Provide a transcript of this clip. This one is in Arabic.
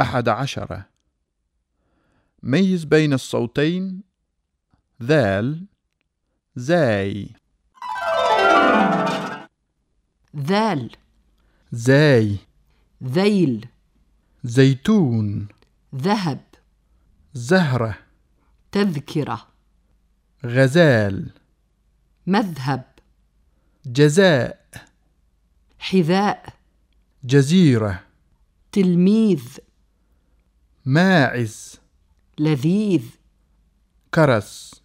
أحد عشر. ميز بين الصوتين ذال زاي. ذال. زاي. ذيل. زيتون. ذهب. زهرة. تذكرة. غزال. مذهب. جزاء. حذاء. جزيرة. تلميذ. ماعز. لذيذ. كرس.